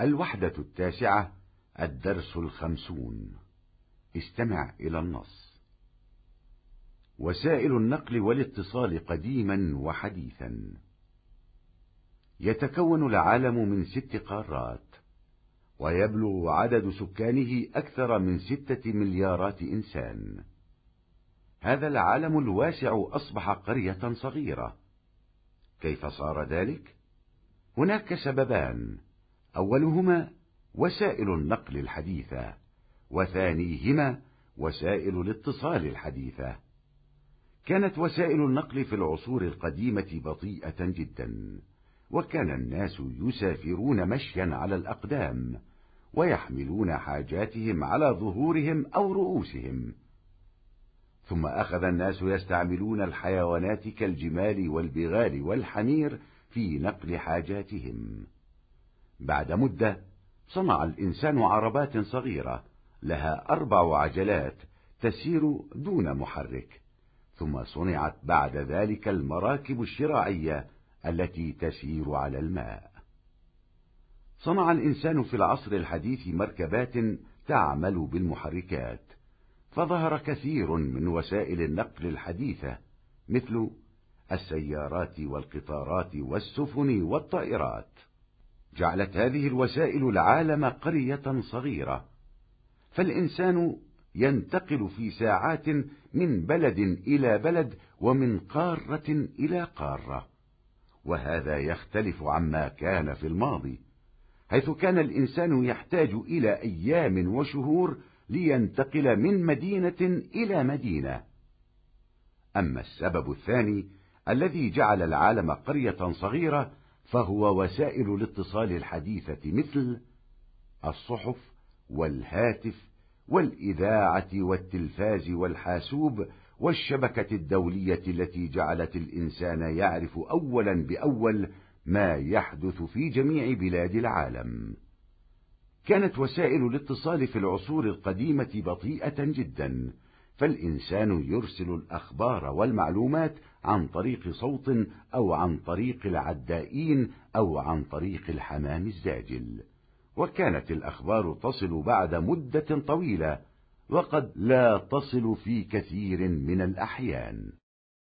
الوحدة التاسعة الدرس الخمسون. استمع إلى النص. وسائل النقل والاتصال قديما وحديثا. يتكون العالم من ست قارات ويبلغ عدد سكانه أكثر من ستة مليارات إنسان. هذا العالم الواسع أصبح قرية صغيرة. كيف صار ذلك؟ هناك سببان. أولهما وسائل النقل الحديثة وثانيهما وسائل الاتصال الحديثة. كانت وسائل النقل في العصور القديمة بطيئة جدا وكان الناس يسافرون مشيا على الأقدام ويحملون حاجاتهم على ظهورهم أو رؤوسهم. ثم أخذ الناس يستعملون الحيوانات كالجمال والبغال والحمير في نقل حاجاتهم. بعد مدة صنع الإنسان عربات صغيرة لها أربع عجلات تسير دون محرك ثم صنعت بعد ذلك المراكب الشراعية التي تسير على الماء. صنع الإنسان في العصر الحديث مركبات تعمل بالمحركات فظهر كثير من وسائل النقل الحديثة مثل السيارات والقطارات والسفن والطائرات. جعلت هذه الوسائل العالم قرية صغيرة. فالإنسان ينتقل في ساعات من بلد إلى بلد ومن قارة إلى قارة. وهذا يختلف عما كان في الماضي حيث كان الإنسان يحتاج إلى أيام وشهور لينتقل من مدينة إلى مدينة. أما السبب الثاني الذي جعل العالم قرية صغيرة فهو وسائل الاتصال الحديثة مثل الصحف والهاتف والإذاعة والتلفاز والحاسوب والشبكة الدولية التي جعلت الإنسان يعرف أولا بأول ما يحدث في جميع بلاد العالم. كانت وسائل الاتصال في العصور القديمة بطيئة جدا. فالإنسان يرسل الأخبار والمعلومات عن طريق صوت أو عن طريق العدائين أو عن طريق الحمام الزاجل. وكانت الأخبار تصل بعد مدة طويلة وقد لا تصل في كثير من الأحيان.